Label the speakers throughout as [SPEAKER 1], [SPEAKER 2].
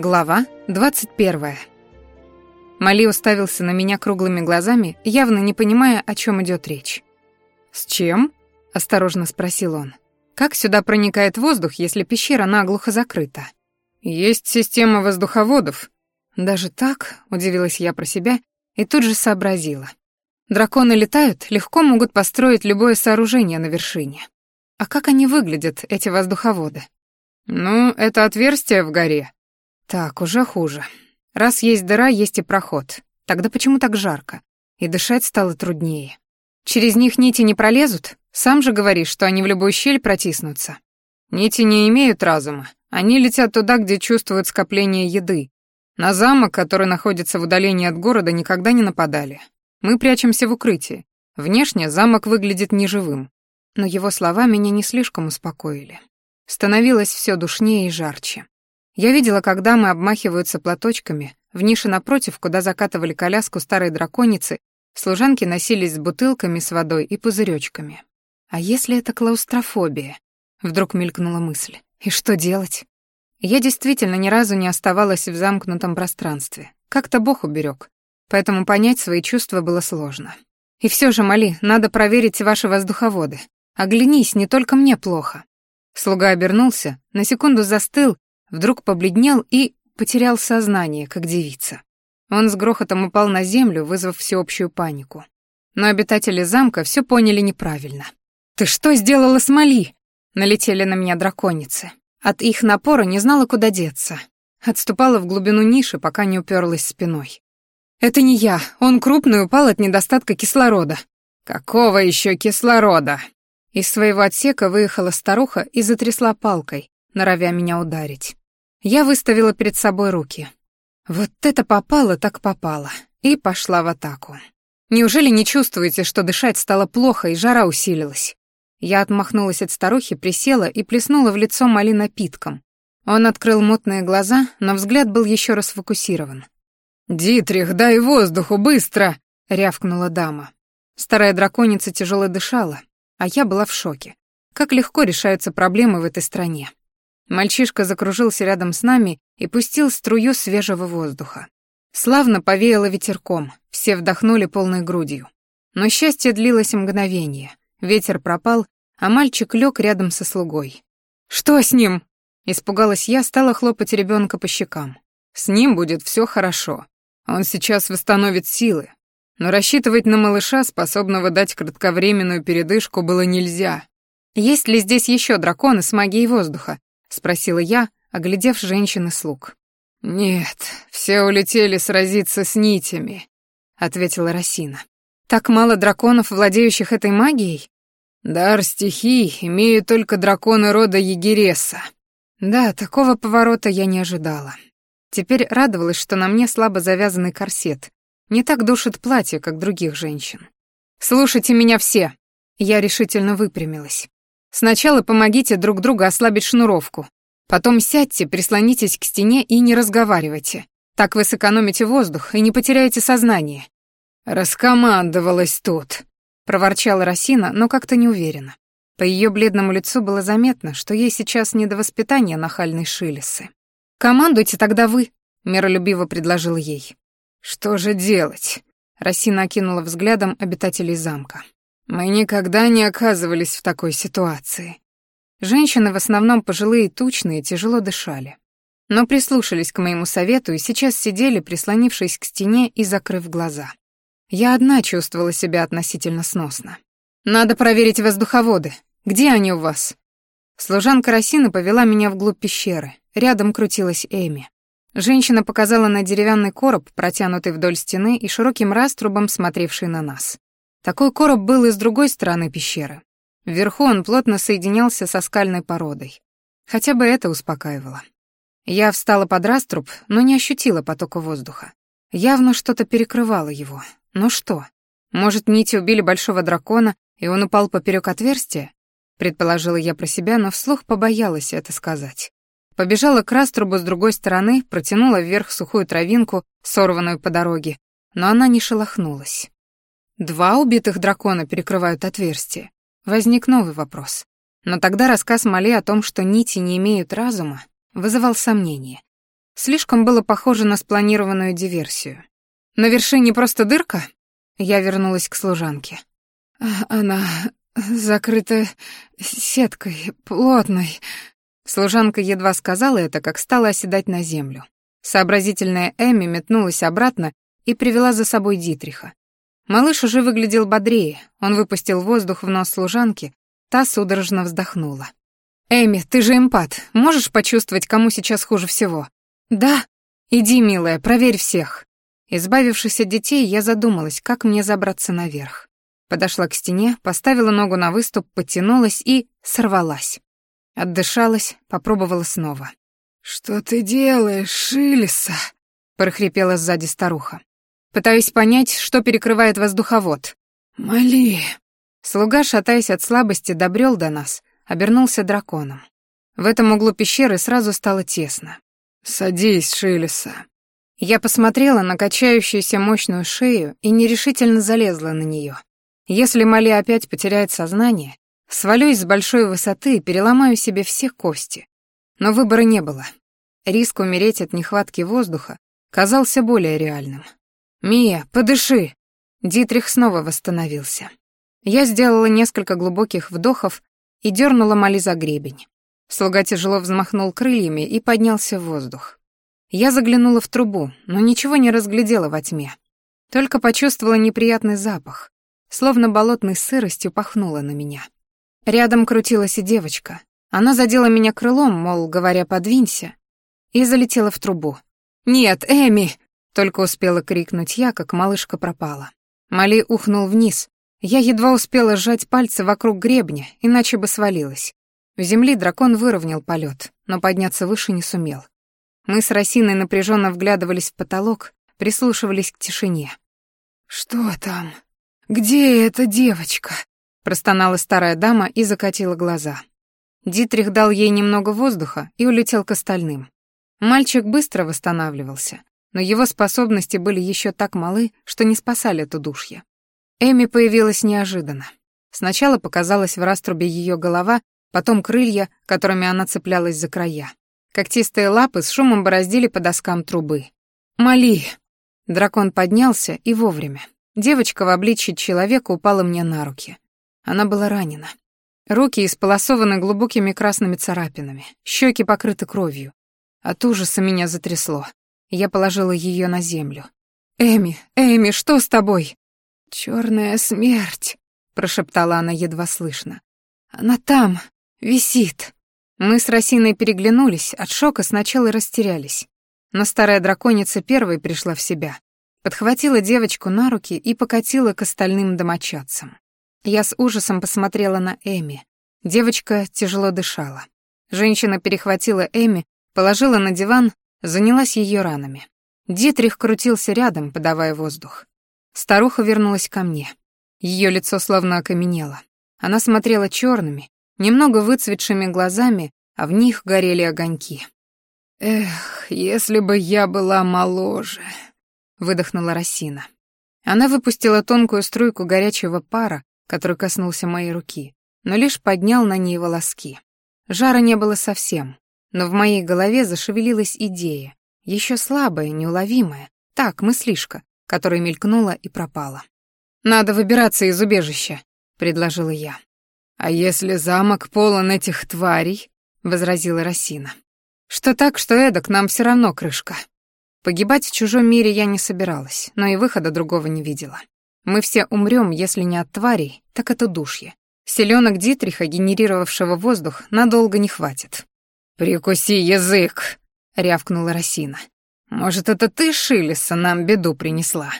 [SPEAKER 1] Глава 21. Мали уставился на меня круглыми глазами, явно не понимая, о чем идет речь. «С чем?» — осторожно спросил он. «Как сюда проникает воздух, если пещера наглухо закрыта?» «Есть система воздуховодов». «Даже так?» — удивилась я про себя и тут же сообразила. Драконы летают, легко могут построить любое сооружение на вершине. А как они выглядят, эти воздуховоды? Ну, это отверстие в горе, так, уже хуже. Раз есть дыра, есть и проход. Тогда почему так жарко? И дышать стало труднее. Через них нити не пролезут? Сам же говоришь, что они в любую щель протиснутся. Нити не имеют разума. Они летят туда, где чувствуют скопление еды. На замок, который находится в удалении от города, никогда не нападали. Мы прячемся в укрытии. Внешне замок выглядит неживым. Но его слова меня не слишком успокоили. Становилось все душнее и жарче. Я видела, как дамы обмахиваются платочками, в нише напротив, куда закатывали коляску старой драконицы, служанки носились с бутылками с водой и пузыречками. А если это клаустрофобия? Вдруг мелькнула мысль. И что делать? Я действительно ни разу не оставалась в замкнутом пространстве. Как-то Бог уберег. Поэтому понять свои чувства было сложно. И все же, Мали, надо проверить ваши воздуховоды. Оглянись, не только мне плохо. Слуга обернулся, на секунду застыл, вдруг побледнел и потерял сознание, как девица. Он с грохотом упал на землю, вызвав всеобщую панику. Но обитатели замка все поняли неправильно. «Ты что сделала с Мали?» Налетели на меня драконицы. От их напора не знала, куда деться. Отступала в глубину ниши, пока не уперлась спиной. «Это не я. Он крупный упал от недостатка кислорода». «Какого еще кислорода?» Из своего отсека выехала старуха и затрясла палкой, норовя меня ударить. Я выставила перед собой руки. Вот это попало так попало. И пошла в атаку. Неужели не чувствуете, что дышать стало плохо и жара усилилась? Я отмахнулась от старухи, присела и плеснула в лицо Мали напитком. Он открыл мутные глаза, но взгляд был еще раз фокусирован. «Дитрих, дай воздуху, быстро!» — рявкнула дама. Старая драконица тяжело дышала, а я была в шоке. Как легко решаются проблемы в этой стране. Мальчишка закружился рядом с нами и пустил струю свежего воздуха. Славно повеяло ветерком, все вдохнули полной грудью. Но счастье длилось мгновение. Ветер пропал, а мальчик лег рядом со слугой. «Что с ним?» Испугалась я, стала хлопать ребенка по щекам. «С ним будет все хорошо. Он сейчас восстановит силы. Но рассчитывать на малыша, способного дать кратковременную передышку, было нельзя. Есть ли здесь еще драконы с магией воздуха? — спросила я, оглядев женщины слуг. «Нет, все улетели сразиться с нитями», — ответила Росина. «Так мало драконов, владеющих этой магией?» «Дар стихий имеют только драконы рода Егереса». Да, такого поворота я не ожидала. Теперь радовалась, что на мне слабо завязанный корсет. Не так душит платье, как других женщин. «Слушайте меня все!» Я решительно выпрямилась. Сначала помогите друг другу ослабить шнуровку. Потом сядьте, прислонитесь к стене и не разговаривайте. Так вы сэкономите воздух и не потеряете сознание. Раскомандовалась тут, проворчала Росина, но как-то неуверенно. По ее бледному лицу было заметно, что ей сейчас не до воспитания нахальной Шилисы. «Командуйте тогда вы», — миролюбиво предложил ей. «Что же делать?» — Росина окинула взглядом обитателей замка. Мы никогда не оказывались в такой ситуации. Женщины, в основном пожилые тучные, тяжело дышали. Но прислушались к моему совету и сейчас сидели, прислонившись к стене и закрыв глаза. Я одна чувствовала себя относительно сносно. «Надо проверить воздуховоды. Где они у вас?» Служанка Росина повела меня вглубь пещеры. Рядом крутилась Эми. Женщина показала на деревянный короб, протянутый вдоль стены и широким раструбом смотревший на нас. Такой короб был и с другой стороны пещеры. Вверху он плотно соединялся со скальной породой. Хотя бы это успокаивало. Я встала под раструб, но не ощутила потока воздуха. Явно что-то перекрывало его. Но что? Может, нити убили большого дракона, и он упал поперек отверстия? Предположила я про себя, но вслух побоялась это сказать. Побежала к раструбу с другой стороны, протянула вверх сухую травинку, сорванную по дороге, но она не шелохнулась. Два убитых дракона перекрывают отверстие. Возник новый вопрос. Но тогда рассказ Мали о том, что нити не имеют разума, вызывал сомнения. Слишком было похоже на спланированную диверсию. На вершине просто дырка? Я вернулась к служанке. «А, она закрыта сеткой, плотной. Служанка едва сказала это, как стала оседать на землю. Сообразительная Эми метнулась обратно и привела за собой Дитриха. Малыш уже выглядел бодрее, он выпустил воздух в нос служанки, та судорожно вздохнула. «Эми, ты же эмпат, можешь почувствовать, кому сейчас хуже всего?» «Да. Иди, милая, проверь всех». Избавившись от детей, я задумалась, как мне забраться наверх. Подошла к стене, поставила ногу на выступ, подтянулась и сорвалась. Отдышалась, попробовала снова. «Что ты делаешь, Шилиса?» — прохрипела сзади старуха. Пытаюсь понять, что перекрывает воздуховод. «Моли!» Слуга, шатаясь от слабости, добрел до нас, обернулся драконом. В этом углу пещеры сразу стало тесно. «Садись, Шилиса». Я посмотрела на качающуюся мощную шею и нерешительно залезла на нее. Если Мали опять потеряет сознание, свалюсь с большой высоты и переломаю себе все кости. Но выбора не было. Риск умереть от нехватки воздуха казался более реальным. «Мия, подыши!» Дитрих снова восстановился. Я сделала несколько глубоких вдохов и дернула Мали за гребень. Слуга тяжело взмахнул крыльями и поднялся в воздух. Я заглянула в трубу, но ничего не разглядела во тьме. Только почувствовала неприятный запах, словно болотной сыростью пахнула на меня. Рядом крутилась и девочка. Она задела меня крылом, мол, говоря, подвинься, и залетела в трубу. «Нет, Эми!» Только успела крикнуть я, как малышка пропала. Мали ухнул вниз. Я едва успела сжать пальцы вокруг гребня, иначе бы свалилась. В земли дракон выровнял полет, но подняться выше не сумел. Мы с Росиной напряженно вглядывались в потолок, прислушивались к тишине. «Что там? Где эта девочка?» простонала старая дама и закатила глаза. Дитрих дал ей немного воздуха и улетел к остальным. Мальчик быстро восстанавливался но его способности были еще так малы, что не спасали от удушья. Эми появилась неожиданно. Сначала показалась в раструбе ее голова, потом крылья, которыми она цеплялась за края. Когтистые лапы с шумом бороздили по доскам трубы. «Мали!» Дракон поднялся и вовремя. Девочка в обличье человека упала мне на руки. Она была ранена. Руки исполосованы глубокими красными царапинами, щеки покрыты кровью. От ужаса меня затрясло. Я положила ее на землю. «Эми, Эми, что с тобой?» «Черная смерть», — прошептала она едва слышно. «Она там, висит». Мы с Росиной переглянулись, от шока сначала растерялись. Но старая драконица первой пришла в себя. Подхватила девочку на руки и покатила к остальным домочадцам. Я с ужасом посмотрела на Эми. Девочка тяжело дышала. Женщина перехватила Эми, положила на диван занялась ее ранами. Дитрих крутился рядом, подавая воздух. Старуха вернулась ко мне. Ее лицо словно окаменело. Она смотрела черными, немного выцветшими глазами, а в них горели огоньки. «Эх, если бы я была моложе», — выдохнула Росина. Она выпустила тонкую струйку горячего пара, который коснулся моей руки, но лишь поднял на ней волоски. Жара не было совсем, но в моей голове зашевелилась идея, еще слабая, неуловимая, так, мыслишка, которая мелькнула и пропала. «Надо выбираться из убежища», — предложила я. «А если замок полон этих тварей?» — возразила Росина. «Что так, что эдак, нам все равно крышка». Погибать в чужом мире я не собиралась, но и выхода другого не видела. Мы все умрем, если не от тварей, так от удушья. Селенок Дитриха, генерировавшего воздух, надолго не хватит. «Прикуси язык!» — рявкнула Росина. «Может, это ты, Шилиса, нам беду принесла?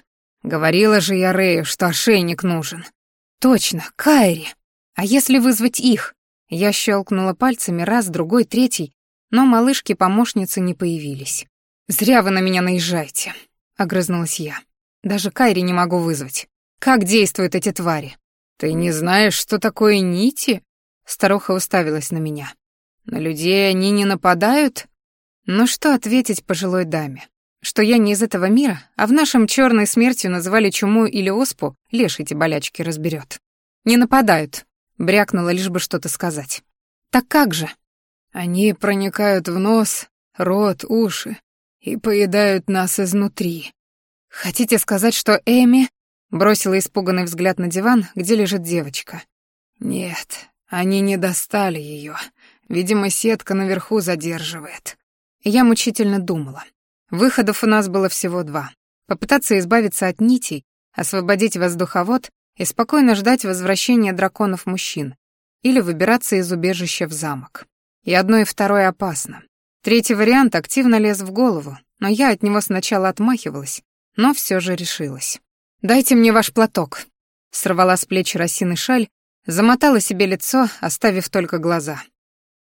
[SPEAKER 1] Говорила же я Рэю, что ошейник нужен». «Точно, Кайри! А если вызвать их?» Я щелкнула пальцами раз, другой, третий, но малышки-помощницы не появились. «Зря вы на меня наезжаете», — огрызнулась я. «Даже Кайри не могу вызвать. Как действуют эти твари?» «Ты не знаешь, что такое нити?» Старуха уставилась на меня. На людей они не нападают? Но что ответить пожилой даме? Что я не из этого мира, а в нашем черной смертью называли чуму или оспу, лишь эти болячки разберет. Не нападают, брякнула лишь бы что-то сказать. Так как же? Они проникают в нос, рот, уши. и поедают нас изнутри. Хотите сказать, что Эми бросила испуганный взгляд на диван, где лежит девочка? Нет, они не достали ее. Видимо, сетка наверху задерживает. Я мучительно думала. Выходов у нас было всего два. Попытаться избавиться от нитей, освободить воздуховод и спокойно ждать возвращения драконов-мужчин или выбираться из убежища в замок. И одно и второе опасно. Третий вариант активно лез в голову, но я от него сначала отмахивалась, но все же решилась. «Дайте мне ваш платок», — сорвала с плеч Росины шаль, замотала себе лицо, оставив только глаза.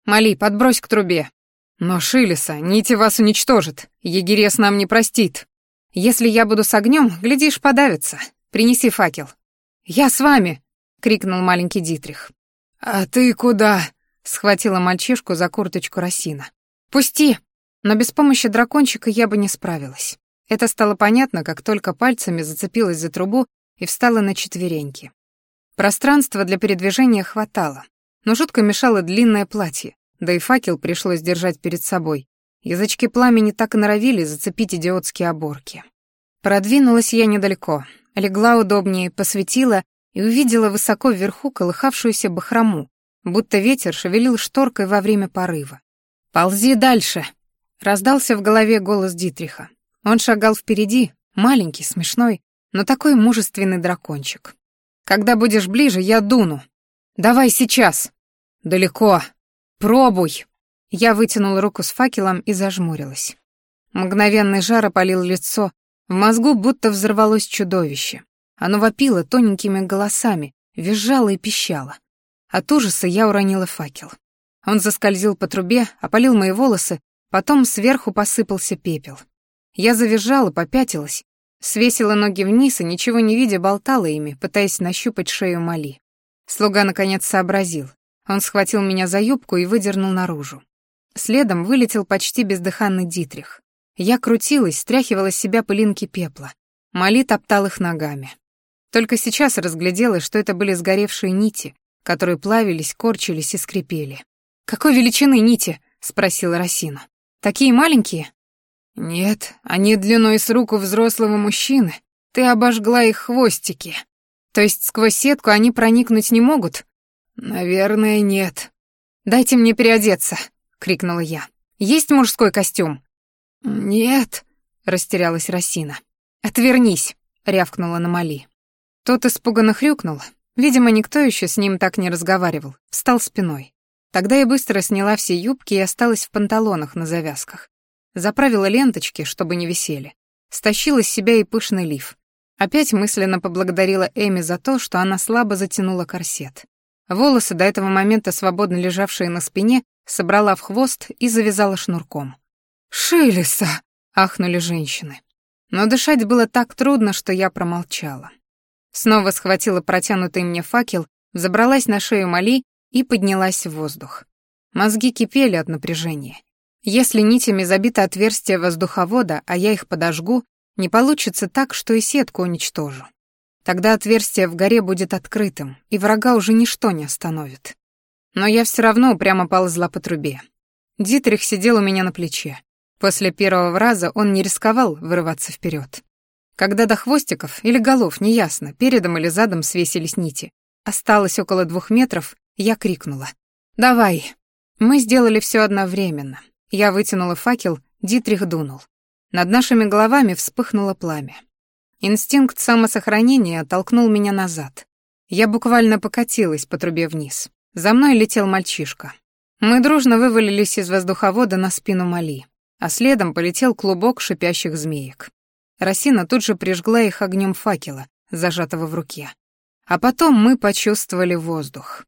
[SPEAKER 1] «Мали, подбрось к трубе». «Но, Шилеса, нити вас уничтожит, егерес нам не простит. Если я буду с огнем, глядишь, подавится. Принеси факел». «Я с вами!» — крикнул маленький Дитрих. «А ты куда?» — схватила мальчишку за курточку Росина. «Пусти!» Но без помощи дракончика я бы не справилась. Это стало понятно, как только пальцами зацепилась за трубу и встала на четвереньки. Пространства для передвижения хватало, но жутко мешало длинное платье, да и факел пришлось держать перед собой. Язычки пламени так и норовили зацепить идиотские оборки. Продвинулась я недалеко, легла удобнее, посветила и увидела высоко вверху колыхавшуюся бахрому, будто ветер шевелил шторкой во время порыва. «Ползи дальше!» — раздался в голове голос Дитриха. Он шагал впереди, маленький, смешной, но такой мужественный дракончик. «Когда будешь ближе, я дуну. Давай сейчас!» «Далеко! Пробуй!» Я вытянула руку с факелом и зажмурилась. Мгновенный жар опалил лицо, в мозгу будто взорвалось чудовище. Оно вопило тоненькими голосами, визжало и пищало. От ужаса я уронила факел. Он заскользил по трубе, опалил мои волосы, потом сверху посыпался пепел. Я завизжала, попятилась, свесила ноги вниз и, ничего не видя, болтала ими, пытаясь нащупать шею Мали. Слуга, наконец, сообразил. Он схватил меня за юбку и выдернул наружу. Следом вылетел почти бездыханный Дитрих. Я крутилась, стряхивала с себя пылинки пепла. Мали топтал их ногами. Только сейчас разглядела, что это были сгоревшие нити, которые плавились, корчились и скрипели. «Какой величины нити?» — спросила Росина. «Такие маленькие?» «Нет, они длиной с руку взрослого мужчины. Ты обожгла их хвостики. То есть сквозь сетку они проникнуть не могут?» «Наверное, нет». «Дайте мне переодеться», — крикнула я. «Есть мужской костюм?» «Нет», — растерялась Росина. «Отвернись», — рявкнула Намали. Тот испуганно хрюкнул. Видимо, никто еще с ним так не разговаривал. Встал спиной. Тогда я быстро сняла все юбки и осталась в панталонах на завязках. Заправила ленточки, чтобы не висели. Стащила с себя и пышный лиф. Опять мысленно поблагодарила Эми за то, что она слабо затянула корсет. Волосы, до этого момента свободно лежавшие на спине, собрала в хвост и завязала шнурком. «Шилеса!» — ахнули женщины. Но дышать было так трудно, что я промолчала. Снова схватила протянутый мне факел, забралась на шею Мали и поднялась в воздух. Мозги кипели от напряжения. Если нитями забито отверстие воздуховода, а я их подожгу, не получится так, что и сетку уничтожу. Тогда отверстие в горе будет открытым, и врага уже ничто не остановит. Но я все равно упрямо ползла по трубе. Дитрих сидел у меня на плече. После первого раза он не рисковал вырываться вперед. Когда до хвостиков или голов, неясно, передом или задом свесились нити, осталось около двух метров, я крикнула. «Давай!» Мы сделали все одновременно. Я вытянула факел, Дитрих дунул. Над нашими головами вспыхнуло пламя. Инстинкт самосохранения оттолкнул меня назад. Я буквально покатилась по трубе вниз. За мной летел мальчишка. Мы дружно вывалились из воздуховода на спину Мали а следом полетел клубок шипящих змеек. Росина тут же прижгла их огнем факела, зажатого в руке. А потом мы почувствовали воздух.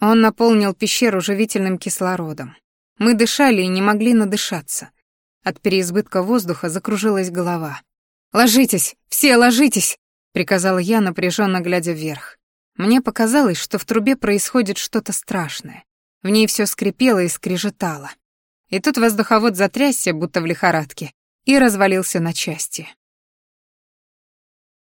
[SPEAKER 1] Он наполнил пещеру живительным кислородом. Мы дышали и не могли надышаться. От переизбытка воздуха закружилась голова. «Ложитесь! Все ложитесь!» — приказала я, напряженно глядя вверх. Мне показалось, что в трубе происходит что-то страшное. В ней все скрипело и скрежетало. И тут воздуховод затрясся, будто в лихорадке, и развалился на части.